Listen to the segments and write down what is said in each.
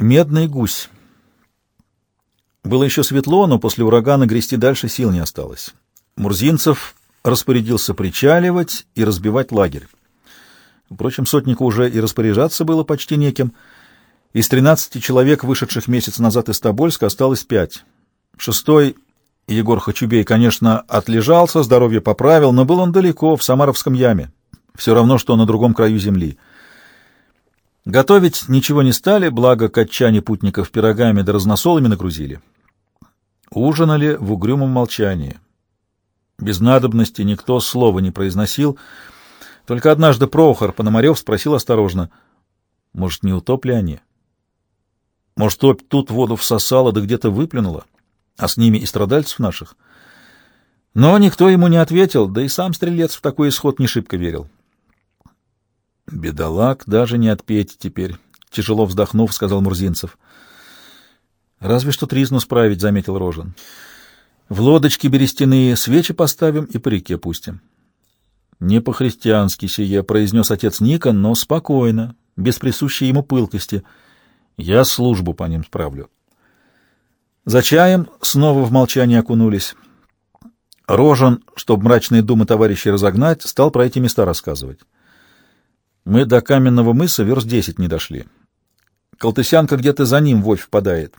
Медный гусь. Было еще светло, но после урагана грести дальше сил не осталось. Мурзинцев распорядился причаливать и разбивать лагерь. Впрочем, сотнику уже и распоряжаться было почти неким. Из тринадцати человек, вышедших месяц назад из Тобольска, осталось пять. Шестой, Егор Хачубей, конечно, отлежался, здоровье поправил, но был он далеко, в Самаровском яме. Все равно, что на другом краю земли. Готовить ничего не стали, благо катчане путников пирогами да разносолами нагрузили. Ужинали в угрюмом молчании. Без надобности никто слова не произносил. Только однажды Прохор Пономарев спросил осторожно, может, не утопли они? Может, топь тут воду всосала да где-то выплюнула, а с ними и страдальцев наших? Но никто ему не ответил, да и сам стрелец в такой исход не шибко верил. Бедолаг даже не отпеть теперь, тяжело вздохнув, сказал Мурзинцев. Разве что тризну справить, заметил Рожен. В лодочке берестяные свечи поставим и по реке пустим. Не по-христиански сие, произнес отец Никон, но спокойно, без присущей ему пылкости. Я службу по ним справлю. За чаем снова в молчание окунулись. Рожен, чтобы мрачные думы товарищей разогнать, стал про эти места рассказывать. Мы до каменного мыса верст десять не дошли. Колтысянка где-то за ним вовь впадает,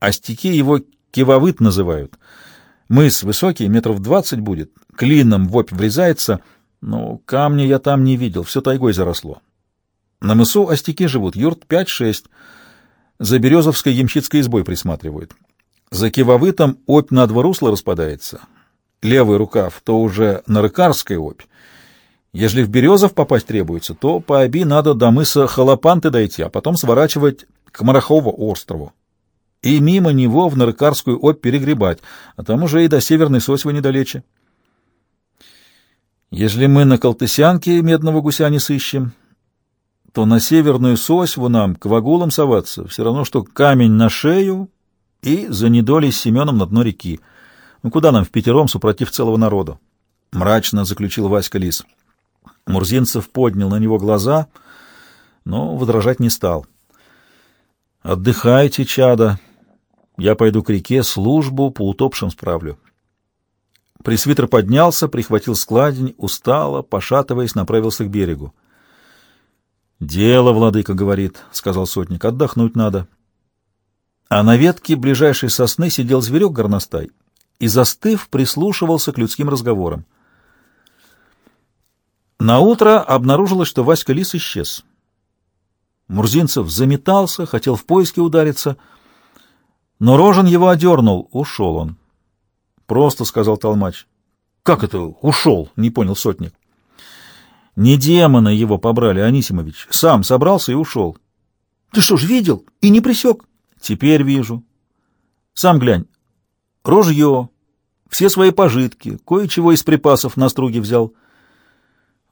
а стеки его кивовыт называют. Мыс высокий, метров двадцать будет, клином вопь врезается, но камня я там не видел, все тайгой заросло. На мысу остяки живут, юрт пять-шесть, за Березовской ямщицкой избой присматривают. За кивовытом опь на два русла распадается. Левый рукав то уже на рыкарской опь, если в Березов попасть требуется, то по Оби надо до мыса Халапанты дойти, а потом сворачивать к Марахову острову. И мимо него в Нарыкарскую Обь перегребать, а там уже и до Северной Сосьвы недалече. Если мы на Колтысянке медного гуся не сыщем, то на Северную Сосьву нам к вагулам соваться, все равно, что камень на шею и за недолей с Семеном на дно реки. Ну куда нам в пятером супротив целого народу? Мрачно заключил Васька Лис. Мурзинцев поднял на него глаза, но возражать не стал. «Отдыхайте, чада. Я пойду к реке, службу по утопшим справлю». Пресвитер поднялся, прихватил складень, устало, пошатываясь, направился к берегу. «Дело, владыка, — говорит, — сказал сотник, — отдохнуть надо». А на ветке ближайшей сосны сидел зверек горностай и, застыв, прислушивался к людским разговорам. На утро обнаружилось, что Васька Лис исчез. Мурзинцев заметался, хотел в поиски удариться, но Рожен его одернул. Ушел он. Просто сказал Толмач. — Как это ушел? — не понял сотник. — Не демона его побрали, Анисимович. Сам собрался и ушел. — Ты что ж, видел? И не присек? — Теперь вижу. — Сам глянь. Ружье, все свои пожитки, кое-чего из припасов на струге взял.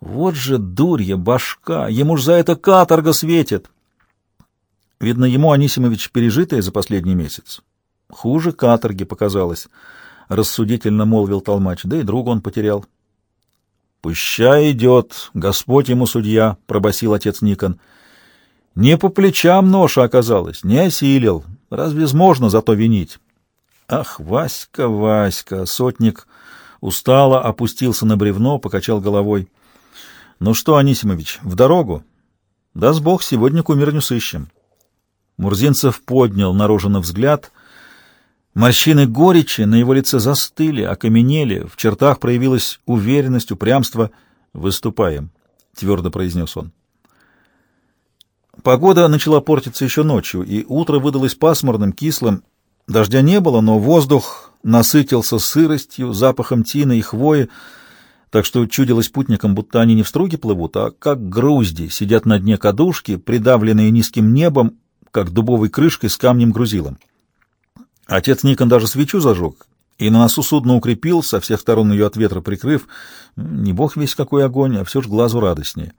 Вот же дурья, башка, ему ж за это каторга светит. Видно, ему Анисимович пережитое за последний месяц. Хуже каторги показалось, — рассудительно молвил Толмач, да и друга он потерял. — Пуща идет, Господь ему судья, — пробасил отец Никон. Не по плечам ноша оказалась, не осилил. Разве можно зато винить? Ах, Васька, Васька! Сотник устало опустился на бревно, покачал головой. Ну что, Анисимович, в дорогу? Даст Бог, сегодня кумирню сыщем. Мурзинцев поднял наружно взгляд. Морщины горечи на его лице застыли, окаменели, в чертах проявилась уверенность, упрямство. «Выступаем», — твердо произнес он. Погода начала портиться еще ночью, и утро выдалось пасмурным, кислым. Дождя не было, но воздух насытился сыростью, запахом тины и хвои, так что чудилось путникам, будто они не в струге плывут, а как грузди сидят на дне кадушки, придавленные низким небом, как дубовой крышкой с камнем-грузилом. Отец Никон даже свечу зажег и на носу судно укрепил, со всех сторон ее от ветра прикрыв. Не бог весь какой огонь, а все ж глазу радостнее.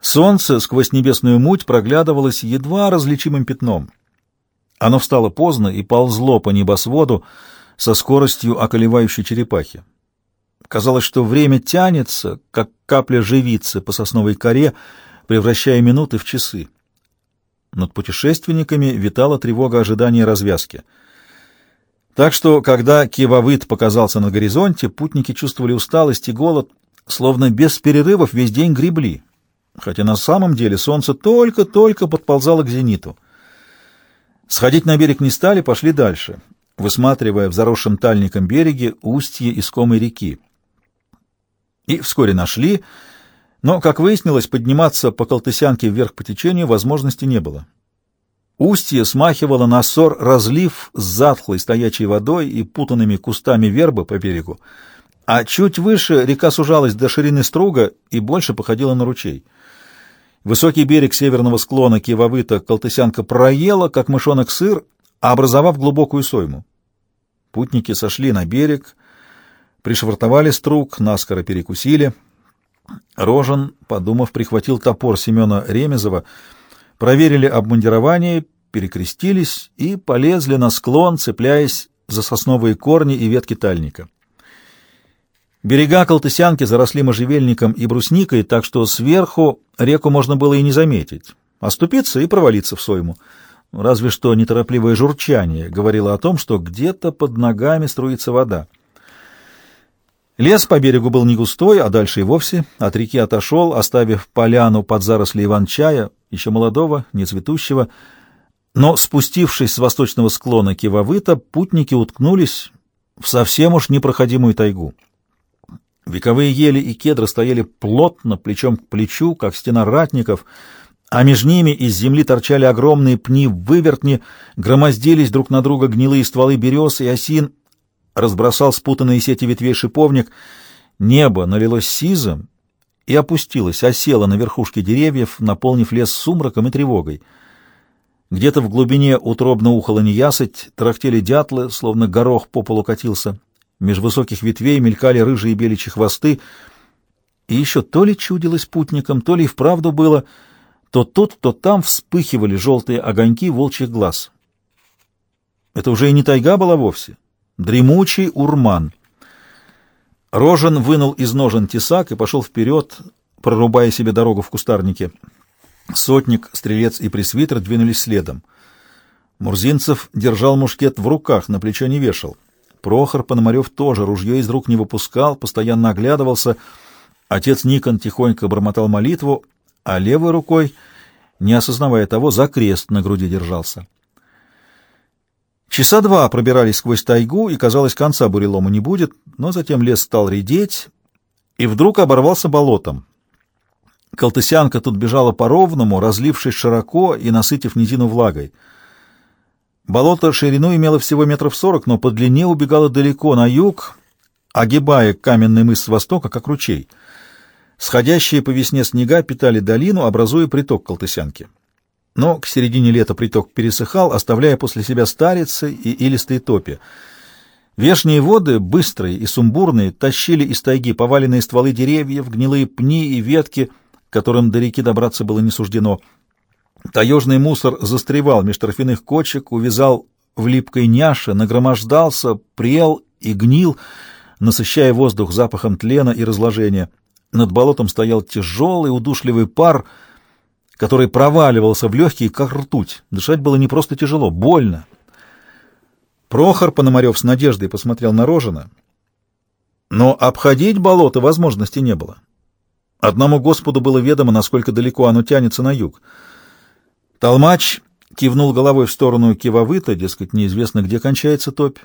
Солнце сквозь небесную муть проглядывалось едва различимым пятном. Оно встало поздно и ползло по небосводу со скоростью околевающей черепахи. Казалось, что время тянется, как капля живицы по сосновой коре, превращая минуты в часы. Над путешественниками витала тревога ожидания развязки. Так что, когда Кивавыт показался на горизонте, путники чувствовали усталость и голод, словно без перерывов весь день гребли, хотя на самом деле солнце только-только подползало к зениту. Сходить на берег не стали, пошли дальше, высматривая в заросшем тальником береге устье искомой реки. И вскоре нашли, но, как выяснилось, подниматься по Колтысянке вверх по течению возможности не было. Устье смахивало на ссор разлив с затхлой стоячей водой и путанными кустами вербы по берегу, а чуть выше река сужалась до ширины струга и больше походила на ручей. Высокий берег северного склона Кивовыта Колтысянка проела, как мышонок сыр, образовав глубокую сойму. Путники сошли на берег, пришвартовали струг, наскоро перекусили. Рожен, подумав, прихватил топор Семена Ремезова, проверили обмундирование, перекрестились и полезли на склон, цепляясь за сосновые корни и ветки тальника. Берега Колтысянки заросли можжевельником и брусникой, так что сверху реку можно было и не заметить. Оступиться и провалиться в сойму. Разве что неторопливое журчание говорило о том, что где-то под ногами струится вода. Лес по берегу был не густой, а дальше и вовсе от реки отошел, оставив поляну под заросли иван-чая, еще молодого, не цветущего. Но, спустившись с восточного склона Кивовыта, путники уткнулись в совсем уж непроходимую тайгу. Вековые ели и кедры стояли плотно, плечом к плечу, как стена ратников, а между ними из земли торчали огромные пни-вывертни, громоздились друг на друга гнилые стволы берез и осин, разбросал спутанные сети ветвей шиповник. Небо налилось сизом и опустилось, осело на верхушке деревьев, наполнив лес сумраком и тревогой. Где-то в глубине утробно ухала неясыть, трактели дятлы, словно горох по полу катился. Меж высоких ветвей мелькали рыжие беличьи хвосты, и еще то ли чудилось путникам, то ли и вправду было, то тут, то там вспыхивали желтые огоньки волчьих глаз. Это уже и не тайга была вовсе. Дремучий урман. Рожен вынул из ножен тесак и пошел вперед, прорубая себе дорогу в кустарнике. Сотник, стрелец и пресвитер двинулись следом. Мурзинцев держал мушкет в руках, на плечо не вешал. Прохор Пономарев тоже ружье из рук не выпускал, постоянно оглядывался. Отец Никон тихонько бормотал молитву, а левой рукой, не осознавая того, за крест на груди держался. Часа два пробирались сквозь тайгу, и, казалось, конца бурелому не будет, но затем лес стал редеть, и вдруг оборвался болотом. Колтысянка тут бежала по ровному, разлившись широко и насытив низину влагой — Болото ширину имело всего метров сорок, но по длине убегало далеко на юг, огибая каменный мыс с востока, как ручей. Сходящие по весне снега питали долину, образуя приток Колтысянки. Но к середине лета приток пересыхал, оставляя после себя старицы и илистые топи. Вешние воды, быстрые и сумбурные, тащили из тайги поваленные стволы деревьев, гнилые пни и ветки, которым до реки добраться было не суждено — Таежный мусор застревал меж торфяных кочек, увязал в липкой няше, нагромождался, прел и гнил, насыщая воздух запахом тлена и разложения. Над болотом стоял тяжелый, удушливый пар, который проваливался в легкие, как ртуть. Дышать было не просто тяжело, больно. Прохор Пономарев с надеждой посмотрел на Рожина, но обходить болото возможности не было. Одному Господу было ведомо, насколько далеко оно тянется на юг — Толмач кивнул головой в сторону Кивовыта, дескать, неизвестно, где кончается топь.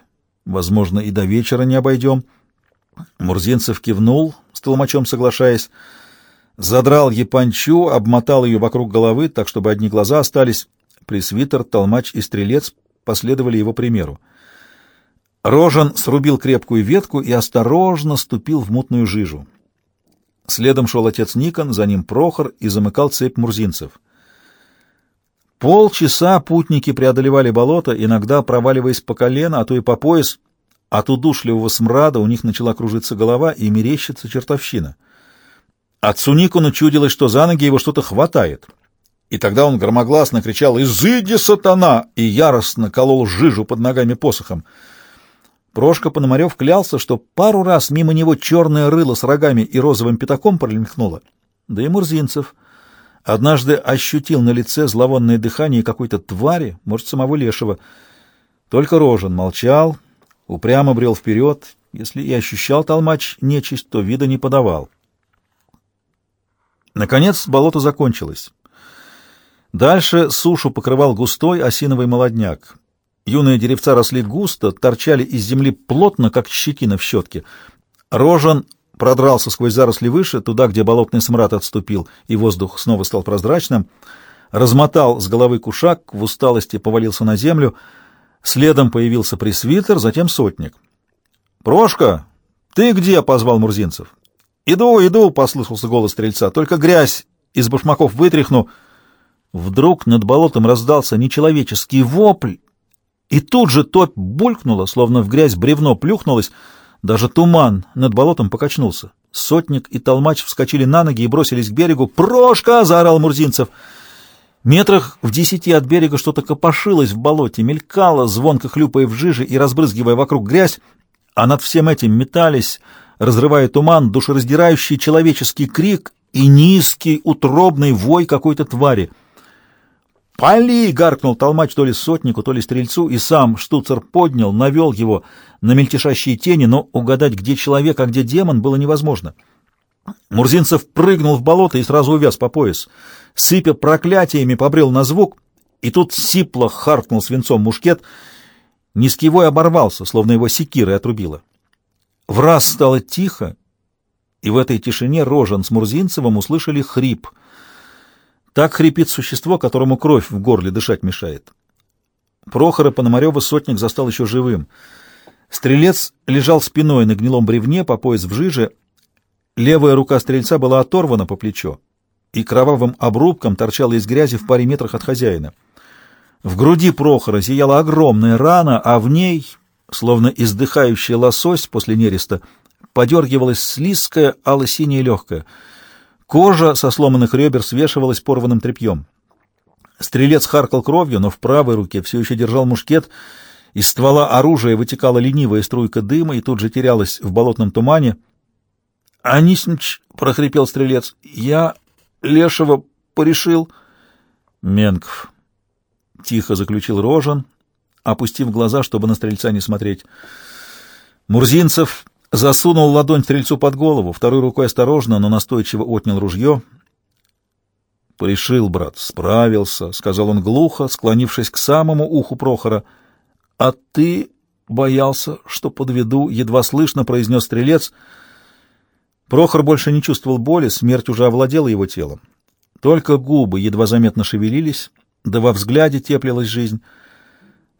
Возможно, и до вечера не обойдем. Мурзинцев кивнул, с толмачом соглашаясь, задрал епанчу, обмотал ее вокруг головы, так, чтобы одни глаза остались. Пресвитер, толмач и стрелец последовали его примеру. Рожен срубил крепкую ветку и осторожно ступил в мутную жижу. Следом шел отец Никон, за ним Прохор и замыкал цепь мурзинцев — Полчаса путники преодолевали болото, иногда проваливаясь по колено, а то и по пояс. От удушливого смрада у них начала кружиться голова и мерещится чертовщина. Отцу Никону чудилось, что за ноги его что-то хватает. И тогда он громогласно кричал «Изыди, сатана!» и яростно колол жижу под ногами посохом. Прошка Пономарев клялся, что пару раз мимо него черное рыло с рогами и розовым пятаком пролихнуло. Да и Мурзинцев — однажды ощутил на лице зловонное дыхание какой-то твари, может, самого лешего. Только Рожен молчал, упрямо брел вперед. Если и ощущал толмач нечисть, то вида не подавал. Наконец болото закончилось. Дальше сушу покрывал густой осиновый молодняк. Юные деревца росли густо, торчали из земли плотно, как щетина в щетке. Рожен продрался сквозь заросли выше, туда, где болотный смрад отступил, и воздух снова стал прозрачным, размотал с головы кушак, в усталости повалился на землю, следом появился пресвитер, затем сотник. «Прошка, ты где?» — позвал Мурзинцев. «Иду, иду!» — послышался голос стрельца. «Только грязь из башмаков вытряхну!» Вдруг над болотом раздался нечеловеческий вопль, и тут же топь булькнула, словно в грязь бревно плюхнулось, даже туман над болотом покачнулся. Сотник и толмач вскочили на ноги и бросились к берегу. «Прошка!» — заорал Мурзинцев. Метрах в десяти от берега что-то копошилось в болоте, мелькало, звонко хлюпая в жиже и разбрызгивая вокруг грязь, а над всем этим метались, разрывая туман, душераздирающий человеческий крик и низкий утробный вой какой-то твари — «Пали!» — гаркнул толмач то ли сотнику, то ли стрельцу, и сам штуцер поднял, навел его на мельтешащие тени, но угадать, где человек, а где демон, было невозможно. Мурзинцев прыгнул в болото и сразу увяз по пояс. Сыпя проклятиями, побрел на звук, и тут сипло харкнул свинцом мушкет. Низкий вой оборвался, словно его секирой отрубило. В раз стало тихо, и в этой тишине Рожен с Мурзинцевым услышали хрип — так хрипит существо, которому кровь в горле дышать мешает. Прохора Пономарева сотник застал еще живым. Стрелец лежал спиной на гнилом бревне, по пояс в жиже. Левая рука стрельца была оторвана по плечо, и кровавым обрубком торчала из грязи в паре метрах от хозяина. В груди Прохора зияла огромная рана, а в ней, словно издыхающий лосось после нереста, подергивалась слизкая ало-синяя легкая — Кожа со сломанных ребер свешивалась порванным тряпьем. Стрелец харкал кровью, но в правой руке все еще держал мушкет. Из ствола оружия вытекала ленивая струйка дыма и тут же терялась в болотном тумане. — Анисимч, — прохрипел стрелец, — я лешего порешил. — Менков, — тихо заключил Рожен, опустив глаза, чтобы на стрельца не смотреть. Мурзинцев Засунул ладонь стрельцу под голову, второй рукой осторожно, но настойчиво отнял ружье. «Порешил, брат, справился», — сказал он глухо, склонившись к самому уху Прохора. «А ты боялся, что подведу», — едва слышно произнес стрелец. Прохор больше не чувствовал боли, смерть уже овладела его телом. Только губы едва заметно шевелились, да во взгляде теплилась жизнь.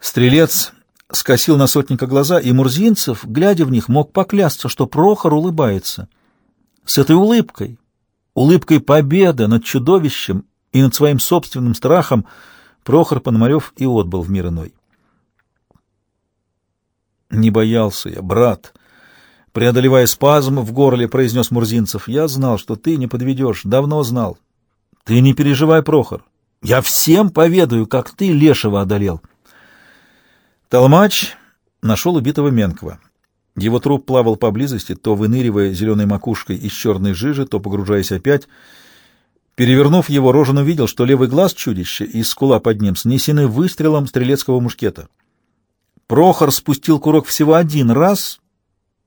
Стрелец скосил на сотника глаза, и Мурзинцев, глядя в них, мог поклясться, что Прохор улыбается. С этой улыбкой, улыбкой победы над чудовищем и над своим собственным страхом, Прохор Пономарев и отбыл в мир иной. «Не боялся я, брат!» Преодолевая спазм в горле, произнес Мурзинцев. «Я знал, что ты не подведешь, давно знал. Ты не переживай, Прохор. Я всем поведаю, как ты Лешего одолел». Толмач нашел убитого Менкова. Его труп плавал поблизости, то выныривая зеленой макушкой из черной жижи, то погружаясь опять. Перевернув его, Рожен увидел, что левый глаз чудища и скула под ним снесены выстрелом стрелецкого мушкета. Прохор спустил курок всего один раз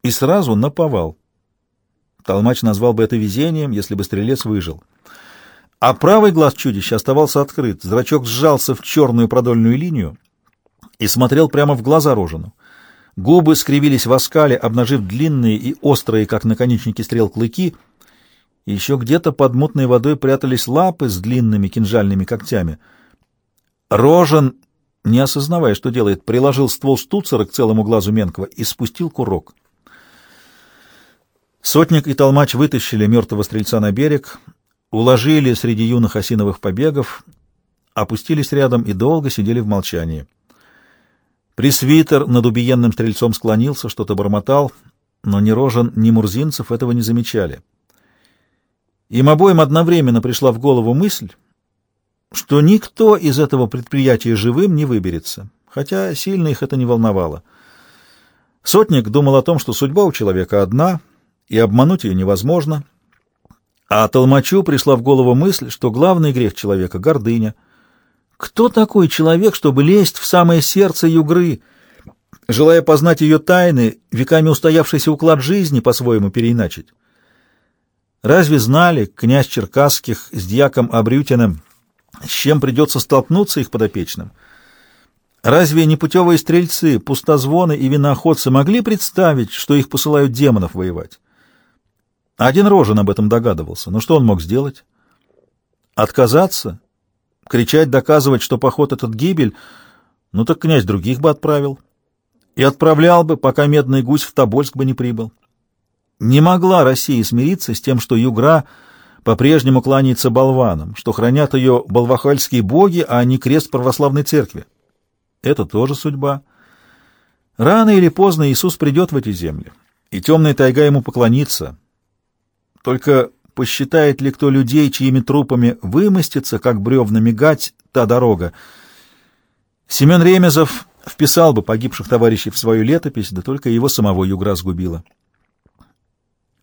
и сразу наповал. Толмач назвал бы это везением, если бы стрелец выжил. А правый глаз чудища оставался открыт, зрачок сжался в черную продольную линию, и смотрел прямо в глаза Рожину. Губы скривились в оскале, обнажив длинные и острые, как наконечники стрел, клыки. еще где-то под мутной водой прятались лапы с длинными кинжальными когтями. Рожен, не осознавая, что делает, приложил ствол штуцера к целому глазу Менкова и спустил курок. Сотник и толмач вытащили мертвого стрельца на берег, уложили среди юных осиновых побегов, опустились рядом и долго сидели в молчании. Пресвитер над убиенным стрельцом склонился, что-то бормотал, но ни Рожен, ни Мурзинцев этого не замечали. Им обоим одновременно пришла в голову мысль, что никто из этого предприятия живым не выберется, хотя сильно их это не волновало. Сотник думал о том, что судьба у человека одна, и обмануть ее невозможно. А Толмачу пришла в голову мысль, что главный грех человека — гордыня. Кто такой человек, чтобы лезть в самое сердце югры, желая познать ее тайны, веками устоявшийся уклад жизни по-своему переиначить? Разве знали князь Черкасских с дьяком Абрютиным, с чем придется столкнуться их подопечным? Разве непутевые стрельцы, пустозвоны и виноохотцы могли представить, что их посылают демонов воевать? Один Рожен об этом догадывался, но что он мог сделать? Отказаться? Кричать, доказывать, что поход этот гибель? Ну так князь других бы отправил. И отправлял бы, пока медный гусь в Тобольск бы не прибыл. Не могла Россия смириться с тем, что Югра по-прежнему кланяется болванам, что хранят ее болвахальские боги, а не крест православной церкви. Это тоже судьба. Рано или поздно Иисус придет в эти земли, и темная тайга ему поклонится. Только посчитает ли кто людей, чьими трупами вымостится, как бревна мигать, та дорога? Семен Ремезов вписал бы погибших товарищей в свою летопись, да только его самого югра сгубила.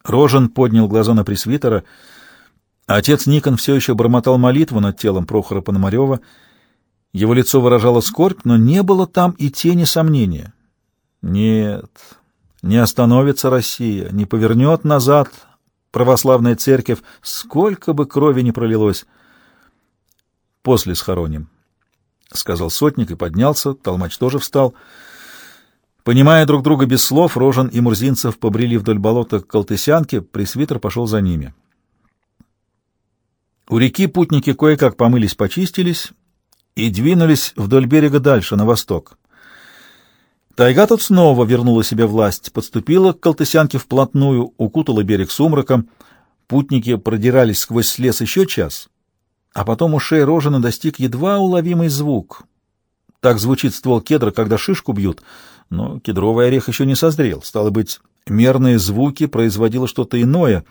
Рожен поднял глаза на пресвитера. Отец Никон все еще бормотал молитву над телом Прохора Пономарева. Его лицо выражало скорбь, но не было там и тени сомнения. Нет, не остановится Россия, не повернет назад православная церковь, сколько бы крови не пролилось. После схороним, — сказал сотник и поднялся, толмач тоже встал — Понимая друг друга без слов, Рожен и Мурзинцев побрели вдоль болота к Колтысянке, пресвитер пошел за ними. У реки путники кое-как помылись, почистились и двинулись вдоль берега дальше, на восток. Тайга тут снова вернула себе власть, подступила к колтысянке вплотную, укутала берег сумраком. Путники продирались сквозь лес еще час, а потом у шеи Рожина достиг едва уловимый звук. Так звучит ствол кедра, когда шишку бьют, но кедровый орех еще не созрел. Стало быть, мерные звуки производило что-то иное.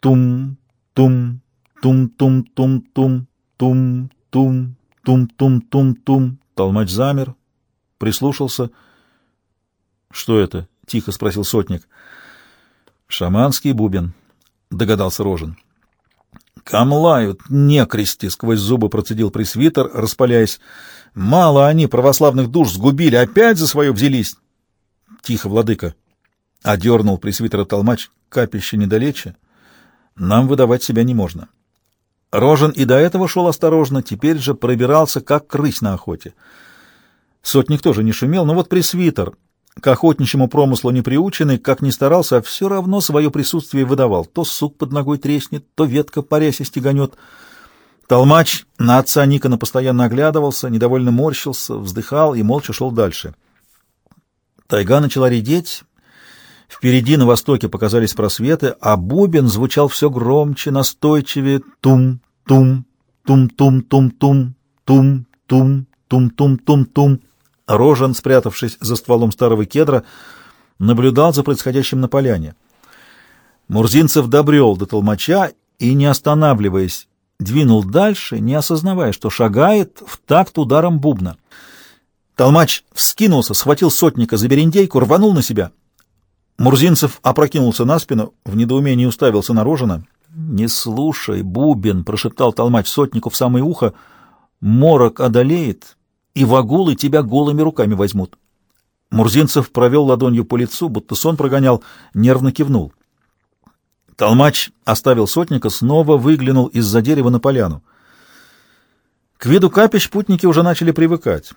Тум-тум, тум-тум-тум-тум, тум-тум, тум-тум-тум-тум. Толмач замер, прислушался — что это? тихо спросил сотник. Шаманский бубен, догадался Рожен. Камлают, не крести, сквозь зубы процедил пресвитер, распаляясь. Мало они православных душ сгубили, опять за свое взялись. Тихо, владыка. Одернул пресвитера толмач. Капище недалече. Нам выдавать себя не можно. Рожен и до этого шел осторожно, теперь же пробирался, как крысь на охоте. Сотник тоже не шумел, но вот пресвитер, к охотничьему промыслу не приученный, как ни старался, а все равно свое присутствие выдавал. То сук под ногой треснет, то ветка парясь стеганет. Толмач на отца Никона постоянно оглядывался, недовольно морщился, вздыхал и молча шел дальше. Тайга начала редеть, впереди на востоке показались просветы, а бубен звучал все громче, настойчивее «тум-тум, тум-тум-тум-тум, тум-тум, тум-тум-тум-тум». Рожен, спрятавшись за стволом старого кедра, наблюдал за происходящим на поляне. Мурзинцев добрел до толмача и, не останавливаясь, двинул дальше, не осознавая, что шагает в такт ударом бубна. Толмач вскинулся, схватил сотника за берендейку, рванул на себя. Мурзинцев опрокинулся на спину, в недоумении уставился на Рожина. «Не слушай, Бубен!» — прошептал толмач сотнику в самое ухо. «Морок одолеет, и вагулы тебя голыми руками возьмут». Мурзинцев провел ладонью по лицу, будто сон прогонял, нервно кивнул. Толмач оставил сотника, снова выглянул из-за дерева на поляну. К виду капищ путники уже начали привыкать.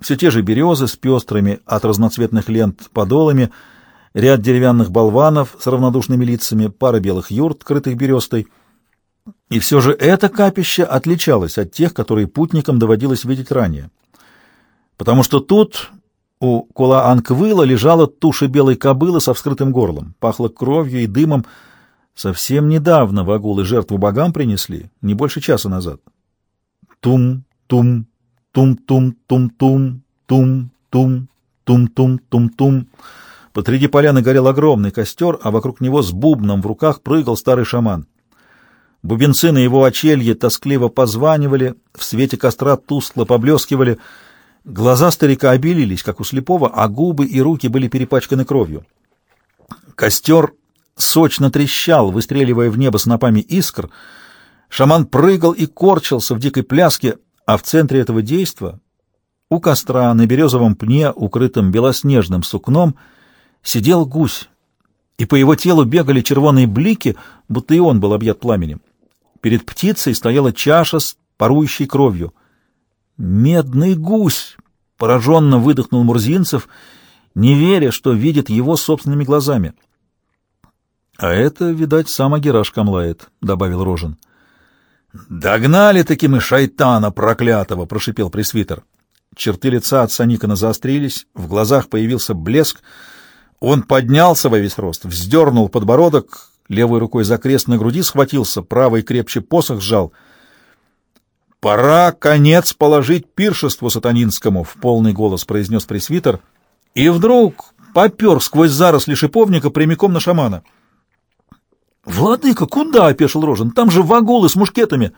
Все те же березы с пестрыми от разноцветных лент подолами, ряд деревянных болванов с равнодушными лицами, пара белых юрт, крытых берестой. И все же это капище отличалось от тех, которые путникам доводилось видеть ранее потому что тут у Кула-Анквыла лежала туша белой кобылы со вскрытым горлом, пахло кровью и дымом. Совсем недавно вагулы жертву богам принесли, не больше часа назад. Тум-тум, тум-тум-тум-тум, тум-тум, тум-тум-тум-тум. Посреди поляны горел огромный костер, а вокруг него с бубном в руках прыгал старый шаман. Бубенцы на его очелье тоскливо позванивали, в свете костра тускло поблескивали — Глаза старика обелились, как у слепого, а губы и руки были перепачканы кровью. Костер сочно трещал, выстреливая в небо снопами искр. Шаман прыгал и корчился в дикой пляске, а в центре этого действа, у костра на березовом пне, укрытом белоснежным сукном, сидел гусь, и по его телу бегали червоные блики, будто и он был объят пламенем. Перед птицей стояла чаша с парующей кровью. «Медный гусь!» — пораженно выдохнул Мурзинцев, не веря, что видит его собственными глазами. «А это, видать, сам Агираж камлает», — добавил Рожен. «Догнали-таки мы шайтана проклятого!» — прошипел пресвитер. Черты лица отца Никона заострились, в глазах появился блеск. Он поднялся во весь рост, вздернул подбородок, левой рукой за крест на груди схватился, правой крепче посох сжал. «Пора конец положить пиршеству сатанинскому!» — в полный голос произнес пресвитер. И вдруг попер сквозь заросли шиповника прямиком на шамана — «Владыка, куда?» — опешил Рожен. «Там же вагулы с мушкетами!»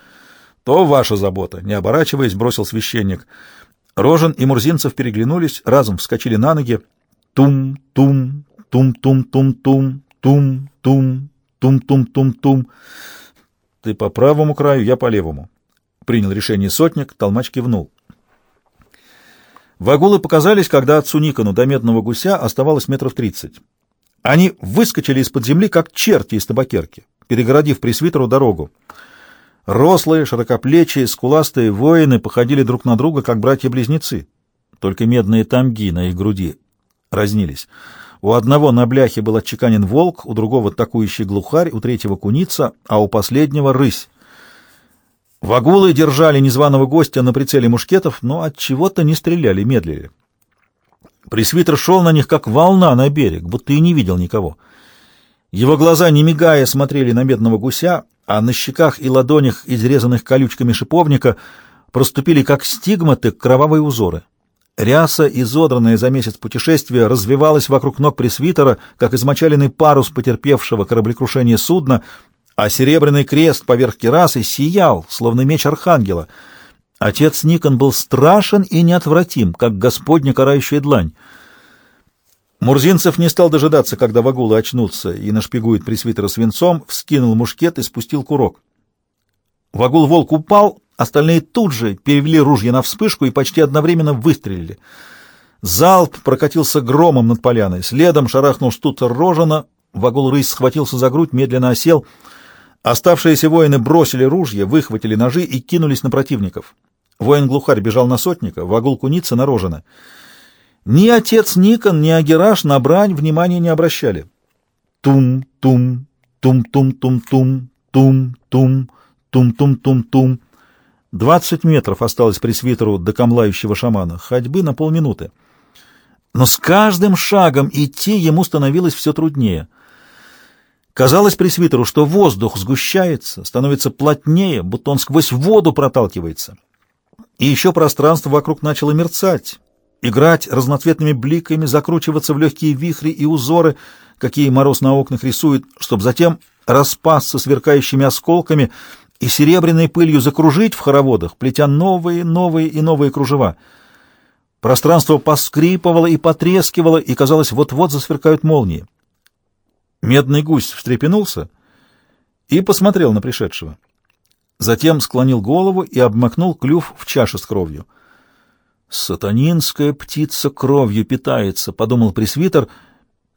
«То ваша забота!» — не оборачиваясь, бросил священник. Рожен и Мурзинцев переглянулись, разом вскочили на ноги. Тум-тум, тум-тум-тум-тум, тум-тум, тум-тум-тум-тум. «Ты по правому краю, я по левому», — принял решение сотник, толмач кивнул. Вагулы показались, когда отцу Никону до медного гуся оставалось метров тридцать. Они выскочили из-под земли, как черти из табакерки, перегородив пресвитеру дорогу. Рослые, широкоплечие, скуластые воины походили друг на друга, как братья-близнецы. Только медные тамги на их груди разнились. У одного на бляхе был отчеканен волк, у другого атакующий глухарь, у третьего куница, а у последнего рысь. Вагулы держали незваного гостя на прицеле мушкетов, но от чего-то не стреляли, медлили. Пресвитер шел на них, как волна на берег, будто и не видел никого. Его глаза, не мигая, смотрели на медного гуся, а на щеках и ладонях, изрезанных колючками шиповника, проступили, как стигматы, кровавые узоры. Ряса, изодранная за месяц путешествия, развивалась вокруг ног пресвитера, как измочаленный парус потерпевшего кораблекрушение судна, а серебряный крест поверх керасы сиял, словно меч архангела — Отец Никон был страшен и неотвратим, как Господня карающая длань. Мурзинцев не стал дожидаться, когда вагулы очнутся и нашпигует пресвитера свинцом, вскинул мушкет и спустил курок. Вагул-волк упал, остальные тут же перевели ружья на вспышку и почти одновременно выстрелили. Залп прокатился громом над поляной, следом шарахнул штуцер рожена, вагул-рысь схватился за грудь, медленно осел. Оставшиеся воины бросили ружья, выхватили ножи и кинулись на противников. Воин-глухарь бежал на сотника, вагул куница на рожена. Ни отец Никон, ни Агираш на брань внимания не обращали. Тум-тум, тум-тум-тум-тум, тум-тум, тум-тум-тум-тум. Двадцать метров осталось пресвитеру до камлающего шамана, ходьбы на полминуты. Но с каждым шагом идти ему становилось все труднее. Казалось пресвитеру, что воздух сгущается, становится плотнее, будто он сквозь воду проталкивается. И еще пространство вокруг начало мерцать, играть разноцветными бликами, закручиваться в легкие вихри и узоры, какие мороз на окнах рисует, чтобы затем распасться сверкающими осколками и серебряной пылью закружить в хороводах, плетя новые, новые и новые кружева. Пространство поскрипывало и потрескивало, и, казалось, вот-вот засверкают молнии. Медный гусь встрепенулся и посмотрел на пришедшего. Затем склонил голову и обмакнул клюв в чаше с кровью. «Сатанинская птица кровью питается», — подумал пресвитер,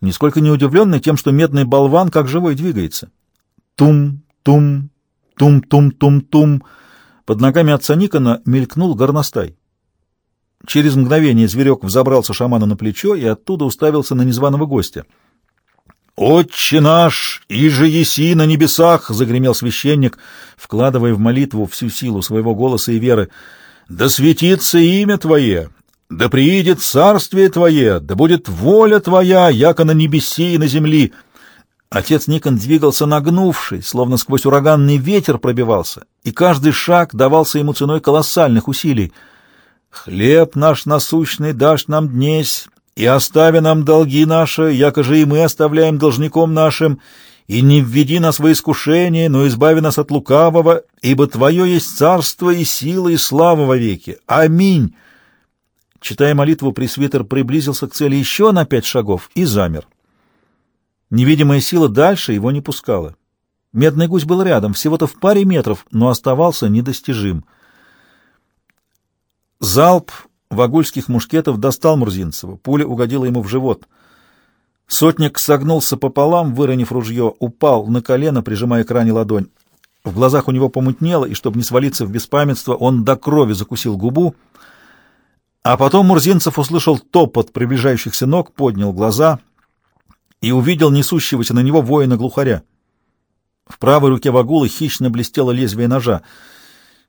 нисколько не удивленный тем, что медный болван как живой двигается. Тум-тум, тум-тум-тум-тум. Под ногами отца Никона мелькнул горностай. Через мгновение зверек взобрался шаману на плечо и оттуда уставился на незваного гостя — «Отче наш, иже еси на небесах!» — загремел священник, вкладывая в молитву всю силу своего голоса и веры. «Да светится имя Твое, да приидет царствие Твое, да будет воля Твоя, яко на небеси и на земли!» Отец Никон двигался нагнувшись, словно сквозь ураганный ветер пробивался, и каждый шаг давался ему ценой колоссальных усилий. «Хлеб наш насущный дашь нам днесь, и остави нам долги наши, якоже и мы оставляем должником нашим, и не введи нас во искушение, но избави нас от лукавого, ибо Твое есть царство и сила и слава во веки. Аминь!» Читая молитву, пресвитер приблизился к цели еще на пять шагов и замер. Невидимая сила дальше его не пускала. Медный гусь был рядом, всего-то в паре метров, но оставался недостижим. Залп вагульских мушкетов достал Мурзинцева. Пуля угодила ему в живот. Сотник согнулся пополам, выронив ружье, упал на колено, прижимая к ране ладонь. В глазах у него помутнело, и, чтобы не свалиться в беспамятство, он до крови закусил губу. А потом Мурзинцев услышал топот приближающихся ног, поднял глаза и увидел несущегося на него воина-глухаря. В правой руке Вагулы хищно блестело лезвие ножа.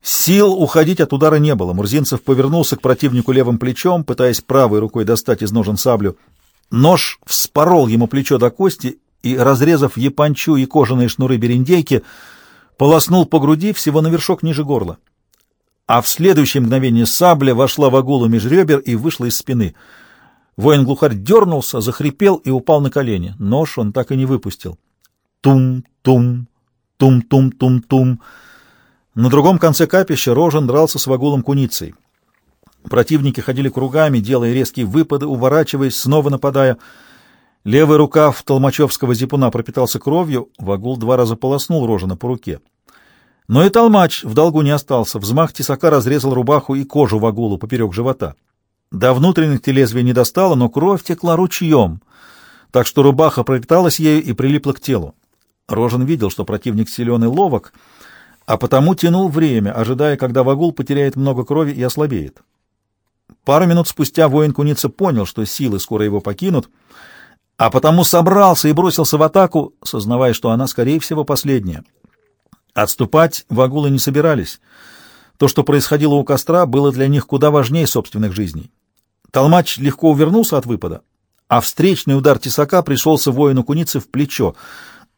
Сил уходить от удара не было. Мурзинцев повернулся к противнику левым плечом, пытаясь правой рукой достать из ножен саблю. Нож вспорол ему плечо до кости и, разрезав япончу и кожаные шнуры берендейки, полоснул по груди всего на вершок ниже горла. А в следующее мгновение сабля вошла в агулу меж ребер и вышла из спины. Воин-глухарь дернулся, захрипел и упал на колени. Нож он так и не выпустил. Тум-тум, тум-тум-тум-тум. На другом конце капища Рожен дрался с вагулом куницей. Противники ходили кругами, делая резкие выпады, уворачиваясь, снова нападая. Левый рукав толмачевского зипуна пропитался кровью, вагул два раза полоснул Рожена по руке. Но и толмач в долгу не остался. Взмах тесака разрезал рубаху и кожу вагулу поперек живота. До внутренних лезвия не достало, но кровь текла ручьем, так что рубаха пропиталась ею и прилипла к телу. Рожен видел, что противник силен и ловок, а потому тянул время, ожидая, когда вагул потеряет много крови и ослабеет. Пару минут спустя воин Куница понял, что силы скоро его покинут, а потому собрался и бросился в атаку, сознавая, что она, скорее всего, последняя. Отступать вагулы не собирались. То, что происходило у костра, было для них куда важнее собственных жизней. Толмач легко увернулся от выпада, а встречный удар тесака пришелся воину Куницы в плечо —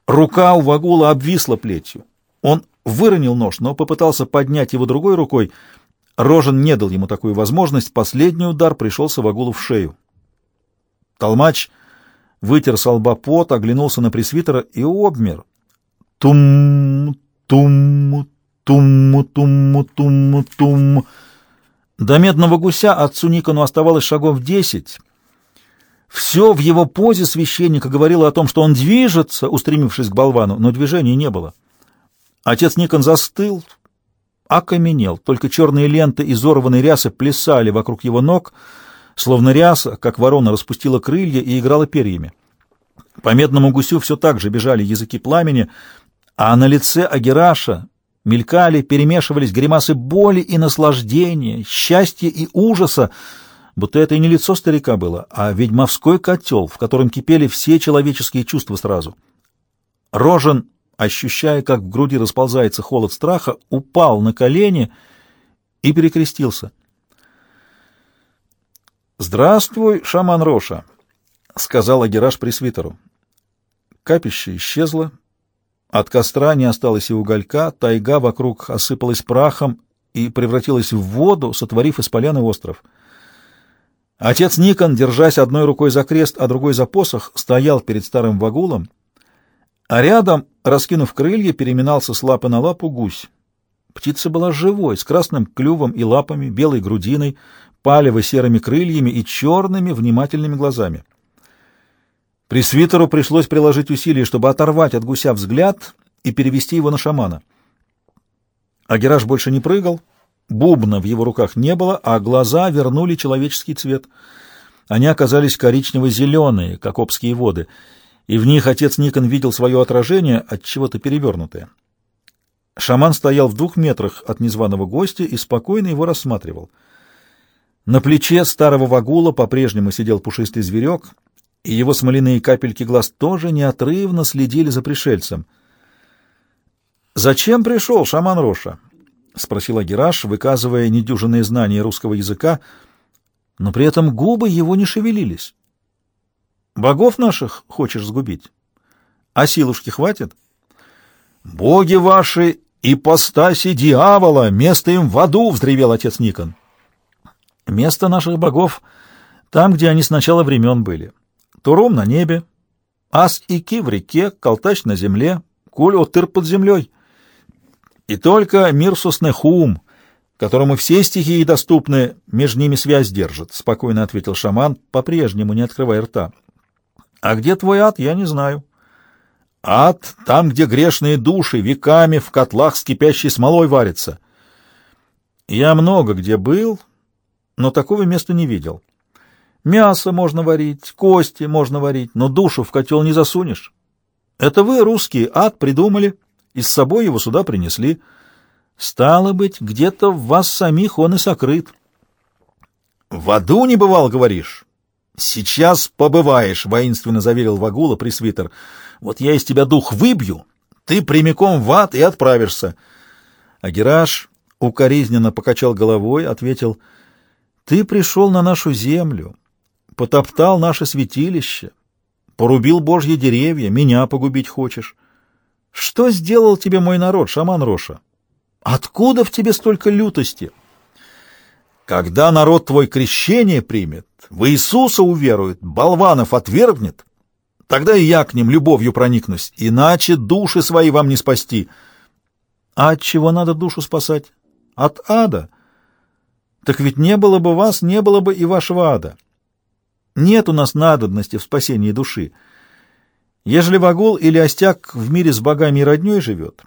Рука у Вагула обвисла плетью. Он выронил нож, но попытался поднять его другой рукой. Рожен не дал ему такую возможность. Последний удар пришелся Вагулу в шею. Толмач вытер с лба пот, оглянулся на пресвитера и обмер. Тум, тум, тум, тум, тум, тум. До медного гуся отцу Никону оставалось шагов десять, все в его позе священника говорило о том, что он движется, устремившись к болвану, но движения не было. Отец Никон застыл, окаменел, только черные ленты изорванной рясы плясали вокруг его ног, словно ряса, как ворона, распустила крылья и играла перьями. По медному гусю все так же бежали языки пламени, а на лице Агераша мелькали, перемешивались гримасы боли и наслаждения, счастья и ужаса, будто это и не лицо старика было, а ведьмовской котел, в котором кипели все человеческие чувства сразу. Рожен, ощущая, как в груди расползается холод страха, упал на колени и перекрестился. «Здравствуй, шаман Роша», — сказал Агираж пресвитеру. Капище исчезло, от костра не осталось и уголька, тайга вокруг осыпалась прахом и превратилась в воду, сотворив из поляны остров — Отец Никон, держась одной рукой за крест, а другой за посох, стоял перед старым вагулом, а рядом, раскинув крылья, переминался с лапы на лапу гусь. Птица была живой, с красным клювом и лапами, белой грудиной, палево-серыми крыльями и черными внимательными глазами. Пресвитеру пришлось приложить усилия, чтобы оторвать от гуся взгляд и перевести его на шамана. Агираж больше не прыгал, Бубна в его руках не было, а глаза вернули человеческий цвет. Они оказались коричнево-зеленые, как обские воды, и в них отец Никон видел свое отражение от чего-то перевернутое. Шаман стоял в двух метрах от незваного гостя и спокойно его рассматривал. На плече старого вагула по-прежнему сидел пушистый зверек, и его смоляные капельки глаз тоже неотрывно следили за пришельцем. «Зачем пришел шаман Роша?» — спросил Агираж, выказывая недюжинные знания русского языка, но при этом губы его не шевелились. «Богов наших хочешь сгубить? А силушки хватит?» «Боги ваши, ипостаси дьявола, место им в аду!» — взревел отец Никон. «Место наших богов там, где они с начала времен были. Турум на небе, ас и ки в реке, колтач на земле, куль-отыр под землей». И только мир Соснехум, которому все стихии доступны, между ними связь держит, — спокойно ответил шаман, по-прежнему не открывая рта. — А где твой ад, я не знаю. — Ад — там, где грешные души веками в котлах с кипящей смолой варятся. Я много где был, но такого места не видел. Мясо можно варить, кости можно варить, но душу в котел не засунешь. Это вы, русские, ад придумали и с собой его сюда принесли. Стало быть, где-то в вас самих он и сокрыт. — В аду не бывал, говоришь? — Сейчас побываешь, — воинственно заверил Вагула пресвитер. — Вот я из тебя дух выбью, ты прямиком в ад и отправишься. А Гераш укоризненно покачал головой, ответил, — Ты пришел на нашу землю, потоптал наше святилище, порубил божьи деревья, меня погубить хочешь. Что сделал тебе мой народ, шаман Роша? Откуда в тебе столько лютости? Когда народ твой крещение примет, в Иисуса уверует, болванов отвергнет, тогда и я к ним любовью проникнусь, иначе души свои вам не спасти. А от чего надо душу спасать? От ада. Так ведь не было бы вас, не было бы и вашего ада. Нет у нас надобности в спасении души. Ежели вагул или остяк в мире с богами и родней живет,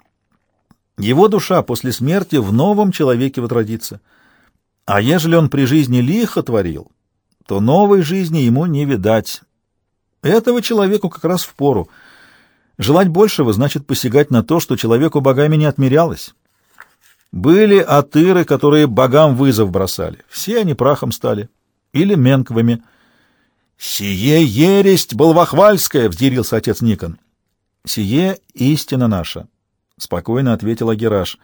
его душа после смерти в новом человеке возродится. А ежели он при жизни лихо творил, то новой жизни ему не видать. Этого человеку как раз в пору. Желать большего значит посягать на то, что человеку богами не отмерялось. Были атыры, которые богам вызов бросали. Все они прахом стали. Или менквами. «Сие ересть Балвахвальская!» — вздерился отец Никон. «Сие истина наша», — спокойно ответил Агираж.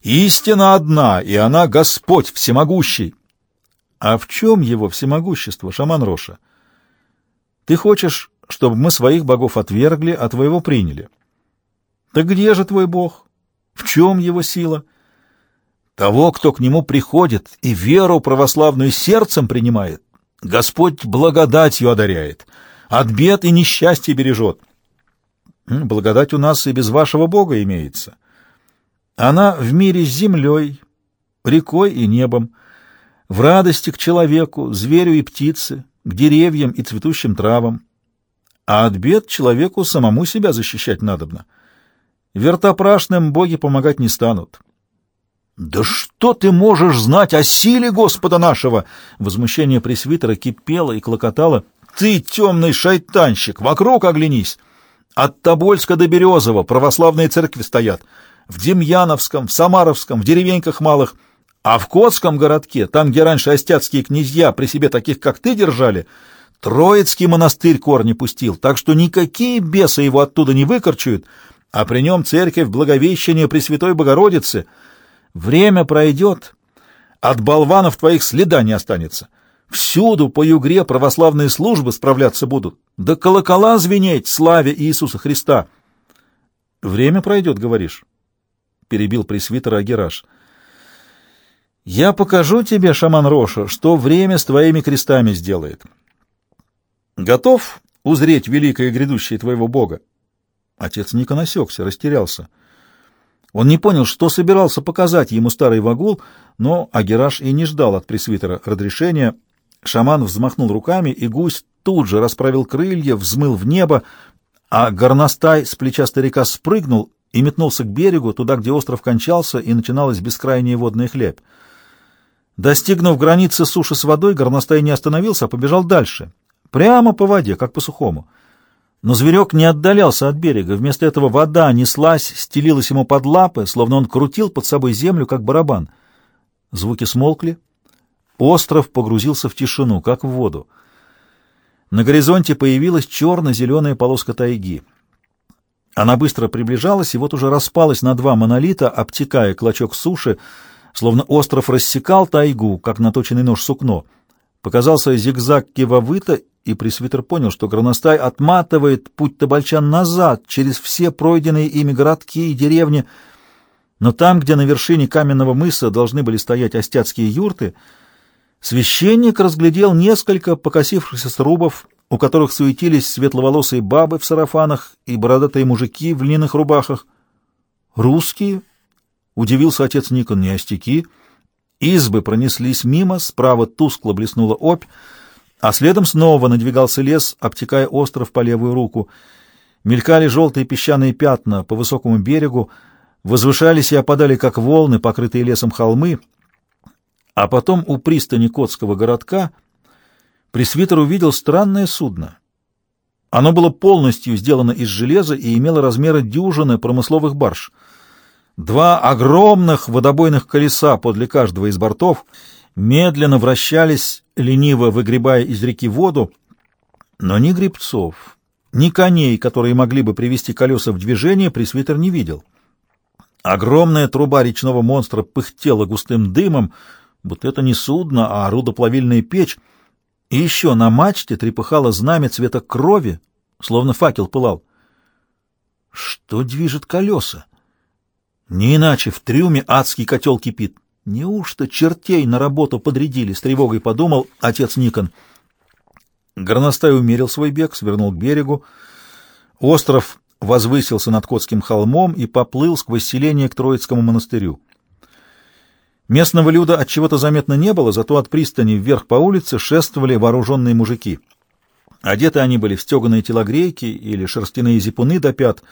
«Истина одна, и она Господь всемогущий». «А в чем его всемогущество, шаман Роша? Ты хочешь, чтобы мы своих богов отвергли, а твоего приняли? Так где же твой бог? В чем его сила?» Того, кто к нему приходит и веру православную сердцем принимает, Господь благодатью одаряет, от бед и несчастья бережет. Благодать у нас и без вашего Бога имеется. Она в мире с землей, рекой и небом, в радости к человеку, зверю и птице, к деревьям и цветущим травам. А от бед человеку самому себя защищать надобно. Вертопрашным боги помогать не станут. «Да что ты можешь знать о силе Господа нашего?» Возмущение пресвитера кипело и клокотало. «Ты темный шайтанщик! Вокруг оглянись! От Тобольска до Березова православные церкви стоят. В Демьяновском, в Самаровском, в деревеньках малых. А в Котском городке, там, где раньше остяцкие князья при себе таких, как ты, держали, Троицкий монастырь корни пустил, так что никакие бесы его оттуда не выкорчуют, а при нем церковь Благовещения Пресвятой Богородицы — Время пройдет, от болванов твоих следа не останется. Всюду по югре православные службы справляться будут, да колокола звенеть славе Иисуса Христа. Время пройдет, говоришь, — перебил пресвитер Агираж. Я покажу тебе, шаман Роша, что время с твоими крестами сделает. Готов узреть великое грядущее твоего Бога? Отец Никон осекся, растерялся. — он не понял, что собирался показать ему старый вагул, но Агираж и не ждал от пресвитера разрешения. Шаман взмахнул руками, и гусь тут же расправил крылья, взмыл в небо, а горностай с плеча старика спрыгнул и метнулся к берегу, туда, где остров кончался, и начиналась бескрайняя водная хлеб. Достигнув границы суши с водой, горностай не остановился, а побежал дальше, прямо по воде, как по сухому. Но зверек не отдалялся от берега, вместо этого вода неслась, стелилась ему под лапы, словно он крутил под собой землю, как барабан. Звуки смолкли. Остров погрузился в тишину, как в воду. На горизонте появилась черно-зеленая полоска тайги. Она быстро приближалась и вот уже распалась на два монолита, обтекая клочок суши, словно остров рассекал тайгу, как наточенный нож сукно. Показался зигзаг кивовыта, и пресвитер понял, что горностай отматывает путь табальчан назад, через все пройденные ими городки и деревни. Но там, где на вершине каменного мыса должны были стоять остяцкие юрты, священник разглядел несколько покосившихся срубов, у которых суетились светловолосые бабы в сарафанах и бородатые мужики в льняных рубахах. «Русские?» — удивился отец Никон, не остяки. Избы пронеслись мимо, справа тускло блеснула опь, а следом снова надвигался лес, обтекая остров по левую руку. Мелькали желтые песчаные пятна по высокому берегу, возвышались и опадали, как волны, покрытые лесом холмы, а потом у пристани Котского городка пресвитер увидел странное судно. Оно было полностью сделано из железа и имело размеры дюжины промысловых барж. Два огромных водобойных колеса подле каждого из бортов медленно вращались, лениво выгребая из реки воду, но ни грибцов, ни коней, которые могли бы привести колеса в движение, пресвитер не видел. Огромная труба речного монстра пыхтела густым дымом, будто это не судно, а орудоплавильная печь, и еще на мачте трепыхало знамя цвета крови, словно факел пылал. Что движет колеса? Не иначе в трюме адский котел кипит. Неужто чертей на работу подрядили, с тревогой подумал отец Никон. Горностай умерил свой бег, свернул к берегу. Остров возвысился над Котским холмом и поплыл сквозь селение к Троицкому монастырю. Местного люда от чего-то заметно не было, зато от пристани вверх по улице шествовали вооруженные мужики. Одеты они были в стеганые телогрейки или шерстяные зипуны до пят,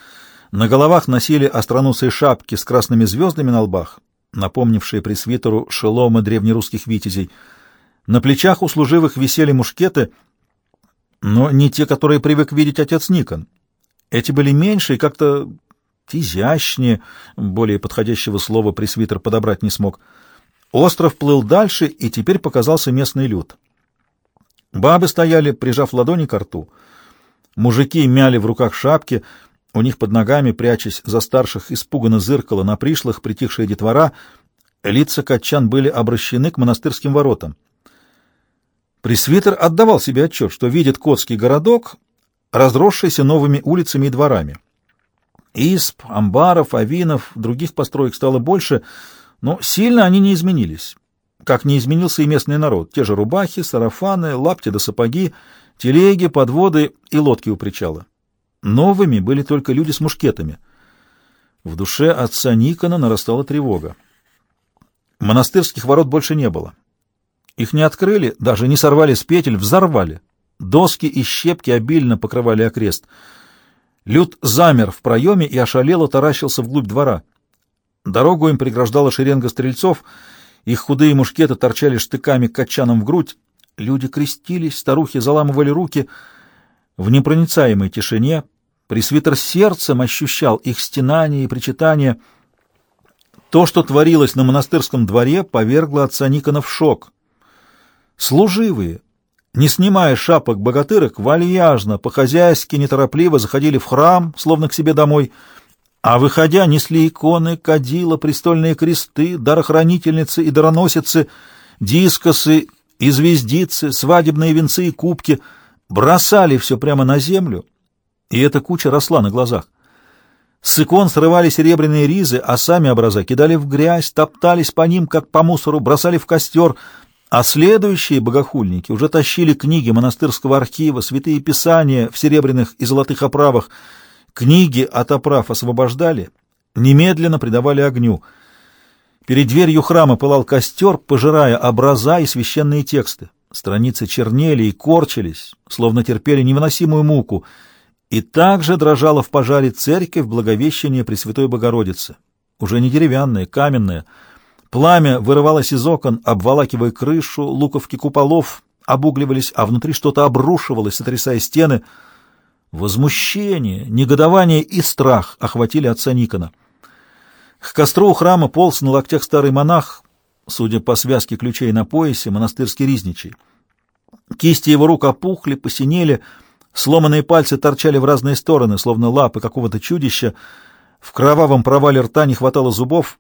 на головах носили остроносые шапки с красными звездами на лбах, напомнившие пресвитеру шеломы древнерусских витязей. На плечах у служивых висели мушкеты, но не те, которые привык видеть отец Никон. Эти были меньше и как-то изящнее, более подходящего слова пресвитер подобрать не смог. Остров плыл дальше, и теперь показался местный люд. Бабы стояли, прижав ладони к рту. Мужики мяли в руках шапки, у них под ногами, прячась за старших, испуганно зыркало на пришлых, притихшая детвора. Лица катчан были обращены к монастырским воротам. Пресвитер отдавал себе отчет, что видит Котский городок, разросшийся новыми улицами и дворами. Исп, амбаров, авинов, других построек стало больше, но сильно они не изменились. Как не изменился и местный народ. Те же рубахи, сарафаны, лапти да сапоги, телеги, подводы и лодки у причала. Новыми были только люди с мушкетами. В душе отца Никона нарастала тревога. Монастырских ворот больше не было. Их не открыли, даже не сорвали с петель, взорвали. Доски и щепки обильно покрывали окрест. Люд замер в проеме и ошалело таращился вглубь двора. Дорогу им преграждала шеренга стрельцов, их худые мушкеты торчали штыками качаном в грудь. Люди крестились, старухи заламывали руки. В непроницаемой тишине пресвитер сердцем ощущал их стенания и причитания. То, что творилось на монастырском дворе, повергло отца Никона в шок — Служивые, не снимая шапок богатырок, вальяжно, по-хозяйски, неторопливо заходили в храм, словно к себе домой, а, выходя, несли иконы, кадила, престольные кресты, дарохранительницы и дароносицы, дискосы и звездицы, свадебные венцы и кубки, бросали все прямо на землю, и эта куча росла на глазах. С икон срывали серебряные ризы, а сами образа кидали в грязь, топтались по ним, как по мусору, бросали в костер — а следующие богохульники уже тащили книги монастырского архива, святые писания в серебряных и золотых оправах, книги от оправ освобождали, немедленно придавали огню. Перед дверью храма пылал костер, пожирая образа и священные тексты. Страницы чернели и корчились, словно терпели невыносимую муку, и также дрожала в пожаре церковь Благовещения Пресвятой Богородицы, уже не деревянная, каменная, Пламя вырывалось из окон, обволакивая крышу, луковки куполов обугливались, а внутри что-то обрушивалось, сотрясая стены. Возмущение, негодование и страх охватили отца Никона. К костру у храма полз на локтях старый монах, судя по связке ключей на поясе, монастырский ризничий. Кисти его рук опухли, посинели, сломанные пальцы торчали в разные стороны, словно лапы какого-то чудища. В кровавом провале рта не хватало зубов,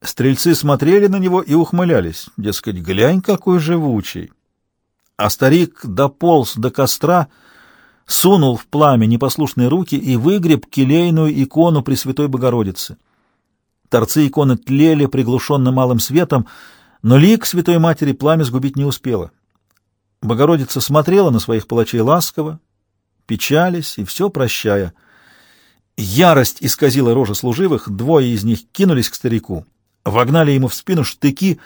Стрельцы смотрели на него и ухмылялись, дескать, глянь, какой живучий. А старик дополз до костра, сунул в пламя непослушные руки и выгреб келейную икону Пресвятой Богородицы. Торцы иконы тлели приглушенно малым светом, но лик Святой Матери пламя сгубить не успела. Богородица смотрела на своих палачей ласково, печались и все прощая. Ярость исказила рожи служивых, двое из них кинулись к старику — вогнали ему в спину штыки,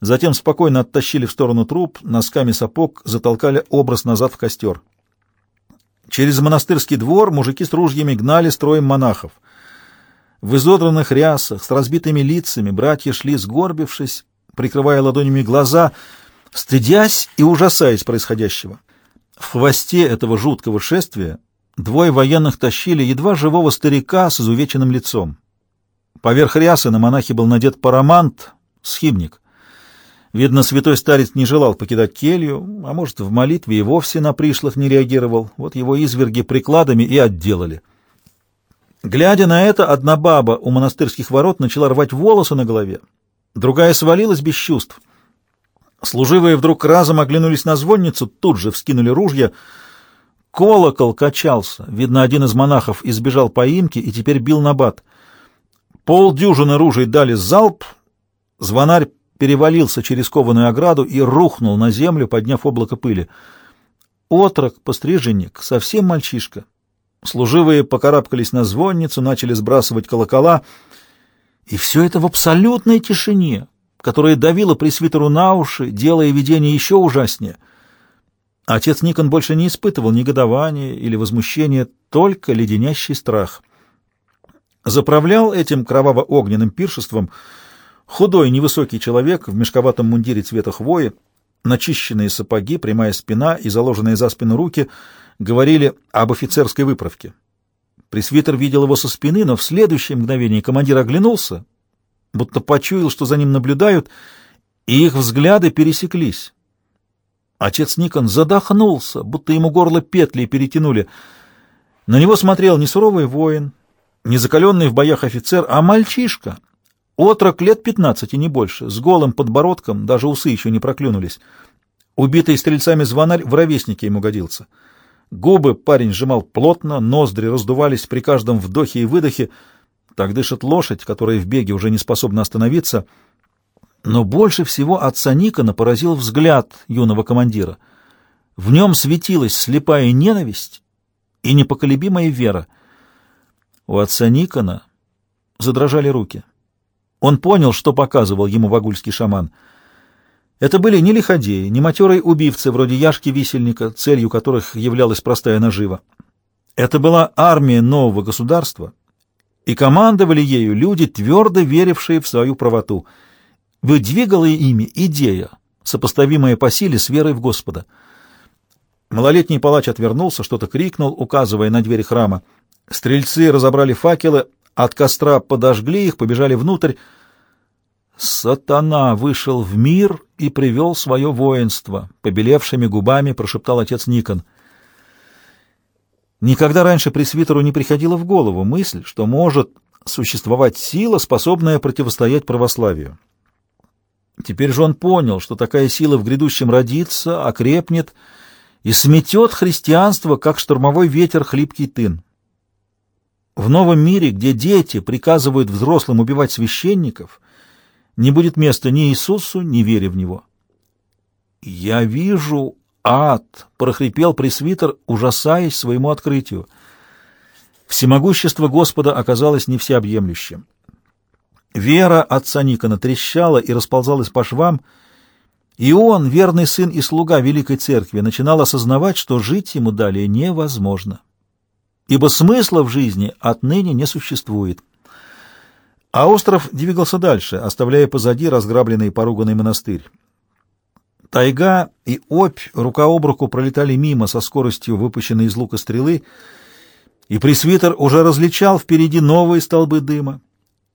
затем спокойно оттащили в сторону труп, носками сапог затолкали образ назад в костер. Через монастырский двор мужики с ружьями гнали строем монахов. В изодранных рясах, с разбитыми лицами, братья шли, сгорбившись, прикрывая ладонями глаза, стыдясь и ужасаясь происходящего. В хвосте этого жуткого шествия двое военных тащили едва живого старика с изувеченным лицом. Поверх рясы на монахе был надет парамант, схимник. Видно, святой старец не желал покидать келью, а может, в молитве и вовсе на пришлых не реагировал. Вот его изверги прикладами и отделали. Глядя на это, одна баба у монастырских ворот начала рвать волосы на голове, другая свалилась без чувств. Служивые вдруг разом оглянулись на звонницу, тут же вскинули ружья. Колокол качался. Видно, один из монахов избежал поимки и теперь бил на бат. Полдюжины ружей дали залп. Звонарь перевалился через кованую ограду и рухнул на землю, подняв облако пыли. Отрок, постриженник, совсем мальчишка. Служивые покарабкались на звонницу, начали сбрасывать колокола, и все это в абсолютной тишине, которая давила пресвитеру на уши, делая видение еще ужаснее. Отец Никон больше не испытывал негодования или возмущения, только леденящий страх. Заправлял этим кроваво-огненным пиршеством — Худой, невысокий человек в мешковатом мундире цвета хвои, начищенные сапоги, прямая спина и заложенные за спину руки говорили об офицерской выправке. Пресвитер видел его со спины, но в следующее мгновение командир оглянулся, будто почуял, что за ним наблюдают, и их взгляды пересеклись. Отец Никон задохнулся, будто ему горло петли перетянули. На него смотрел не суровый воин, не закаленный в боях офицер, а мальчишка, Отрок лет пятнадцати, не больше, с голым подбородком, даже усы еще не проклюнулись. Убитый стрельцами звонарь в ровеснике ему годился. Губы парень сжимал плотно, ноздри раздувались при каждом вдохе и выдохе. Так дышит лошадь, которая в беге уже не способна остановиться. Но больше всего отца Никона поразил взгляд юного командира. В нем светилась слепая ненависть и непоколебимая вера. У отца Никона задрожали руки. Он понял, что показывал ему вагульский шаман. Это были не лиходеи, не матерые убивцы вроде Яшки-висельника, целью которых являлась простая нажива. Это была армия нового государства, и командовали ею люди, твердо верившие в свою правоту. Выдвигала ими идея, сопоставимая по силе с верой в Господа. Малолетний палач отвернулся, что-то крикнул, указывая на двери храма. Стрельцы разобрали факелы, от костра подожгли их, побежали внутрь. «Сатана вышел в мир и привел свое воинство», — побелевшими губами прошептал отец Никон. Никогда раньше пресвитеру не приходила в голову мысль, что может существовать сила, способная противостоять православию. Теперь же он понял, что такая сила в грядущем родится, окрепнет и сметет христианство, как штормовой ветер хлипкий тын. В новом мире, где дети приказывают взрослым убивать священников, не будет места ни Иисусу, ни вере в Него. «Я вижу ад!» — прохрипел пресвитер, ужасаясь своему открытию. Всемогущество Господа оказалось не всеобъемлющим. Вера отца Никона трещала и расползалась по швам, и он, верный сын и слуга Великой Церкви, начинал осознавать, что жить ему далее невозможно ибо смысла в жизни отныне не существует. А остров двигался дальше, оставляя позади разграбленный и поруганный монастырь. Тайга и опь рука об руку пролетали мимо со скоростью выпущенной из лука стрелы, и пресвитер уже различал впереди новые столбы дыма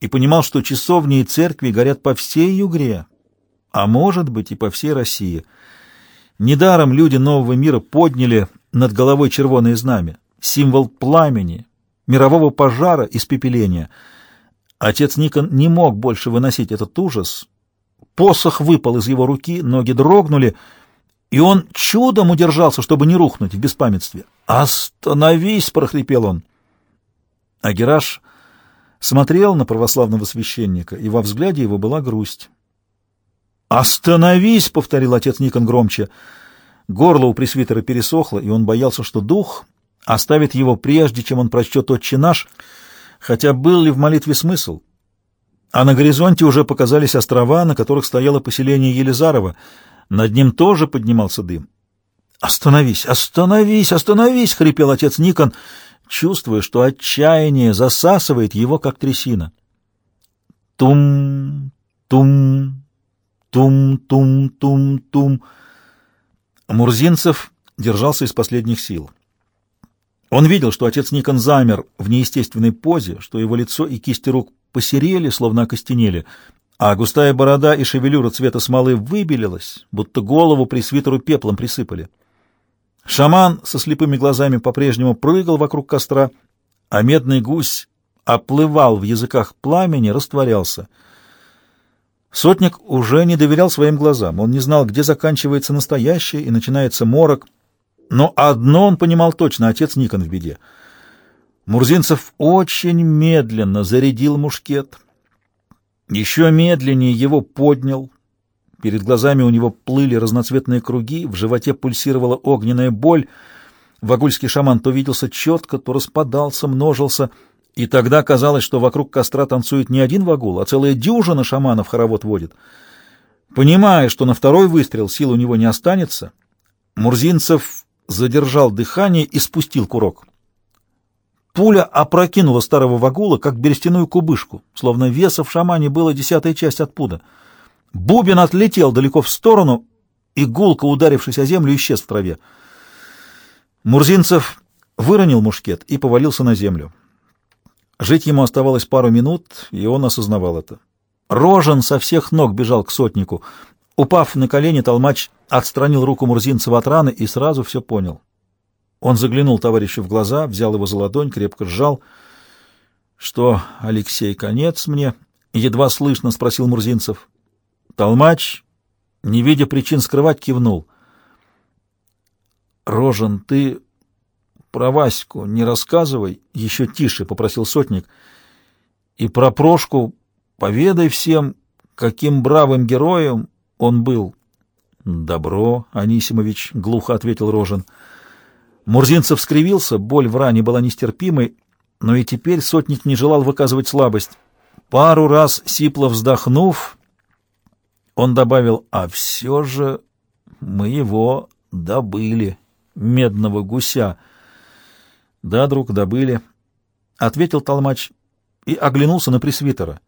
и понимал, что часовни и церкви горят по всей Югре, а может быть и по всей России. Недаром люди нового мира подняли над головой червоное знамя символ пламени, мирового пожара, испепеления. Отец Никон не мог больше выносить этот ужас. Посох выпал из его руки, ноги дрогнули, и он чудом удержался, чтобы не рухнуть в беспамятстве. «Остановись!» — прохрипел он. Агираж смотрел на православного священника, и во взгляде его была грусть. «Остановись!» — повторил отец Никон громче. Горло у пресвитера пересохло, и он боялся, что дух оставит его прежде, чем он прочтет «Отче наш», хотя был ли в молитве смысл? А на горизонте уже показались острова, на которых стояло поселение Елизарова, над ним тоже поднимался дым. «Остановись! Остановись! Остановись!» — хрипел отец Никон, чувствуя, что отчаяние засасывает его, как трясина. Тум, тум, тум, тум, тум, тум. Мурзинцев держался из последних сил. Он видел, что отец Никон замер в неестественной позе, что его лицо и кисти рук посерели, словно окостенели, а густая борода и шевелюра цвета смолы выбелилась, будто голову пресвитеру пеплом присыпали. Шаман со слепыми глазами по-прежнему прыгал вокруг костра, а медный гусь оплывал в языках пламени, растворялся. Сотник уже не доверял своим глазам. Он не знал, где заканчивается настоящее и начинается морок. Но одно он понимал точно — отец Никон в беде. Мурзинцев очень медленно зарядил мушкет. Еще медленнее его поднял, Перед глазами у него плыли разноцветные круги, в животе пульсировала огненная боль. Вагульский шаман то виделся четко, то распадался, множился, и тогда казалось, что вокруг костра танцует не один вагул, а целая дюжина шаманов хоровод водит. Понимая, что на второй выстрел сил у него не останется, Мурзинцев задержал дыхание и спустил курок. Пуля опрокинула старого вагула, как берестяную кубышку, словно веса в шамане было десятая часть от пуда — Бубен отлетел далеко в сторону, и гулко, ударившись о землю, исчез в траве. Мурзинцев выронил мушкет и повалился на землю. Жить ему оставалось пару минут, и он осознавал это. Рожен со всех ног бежал к сотнику. Упав на колени, толмач отстранил руку Мурзинцева от раны и сразу все понял. Он заглянул товарищу в глаза, взял его за ладонь, крепко сжал. — Что, Алексей, конец мне? — едва слышно спросил Мурзинцев. Толмач, не видя причин скрывать, кивнул. «Рожен, ты про Ваську не рассказывай, еще тише», — попросил сотник. «И про Прошку поведай всем, каким бравым героем он был». «Добро, Анисимович», — глухо ответил Рожен. Мурзинцев скривился, боль в ране была нестерпимой, но и теперь сотник не желал выказывать слабость. Пару раз, сипло вздохнув, он добавил, а все же мы его добыли, медного гуся. Да, друг, добыли, — ответил толмач и оглянулся на пресвитера.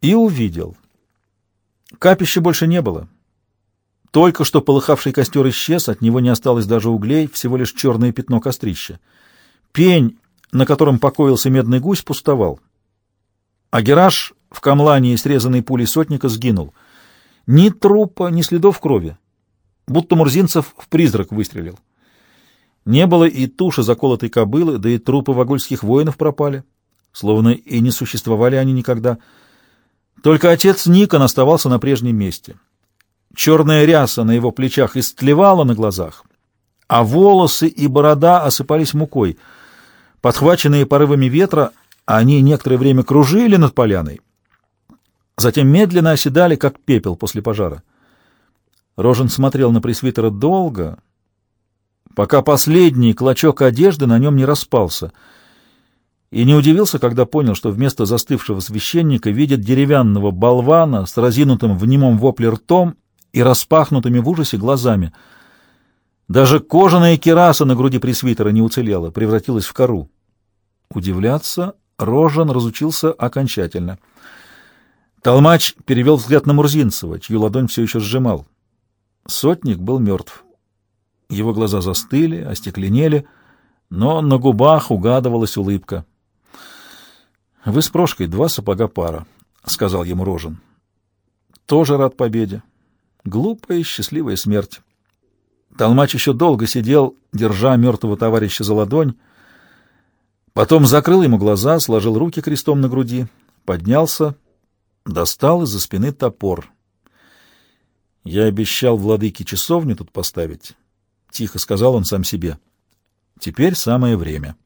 И увидел. Капища больше не было. Только что полыхавший костер исчез, от него не осталось даже углей, всего лишь черное пятно кострища. Пень, на котором покоился медный гусь, пустовал. А Гераш в камлании, срезанной пулей сотника, сгинул — ни трупа, ни следов крови. Будто Мурзинцев в призрак выстрелил. Не было и туши заколотой кобылы, да и трупы вагульских воинов пропали. Словно и не существовали они никогда. Только отец Никон оставался на прежнем месте. Черная ряса на его плечах истлевала на глазах, а волосы и борода осыпались мукой. Подхваченные порывами ветра, они некоторое время кружили над поляной, затем медленно оседали, как пепел после пожара. Рожен смотрел на пресвитера долго, пока последний клочок одежды на нем не распался, и не удивился, когда понял, что вместо застывшего священника видит деревянного болвана с разинутым в немом вопле ртом и распахнутыми в ужасе глазами. Даже кожаная кераса на груди пресвитера не уцелела, превратилась в кору. Удивляться Рожен разучился окончательно — Толмач перевел взгляд на Мурзинцева, чью ладонь все еще сжимал. Сотник был мертв. Его глаза застыли, остекленели, но на губах угадывалась улыбка. — Вы с Прошкой два сапога пара, — сказал ему Рожен. — Тоже рад победе. Глупая и счастливая смерть. Толмач еще долго сидел, держа мертвого товарища за ладонь, потом закрыл ему глаза, сложил руки крестом на груди, поднялся — достал из-за спины топор. «Я обещал владыке часовню тут поставить», — тихо сказал он сам себе. «Теперь самое время».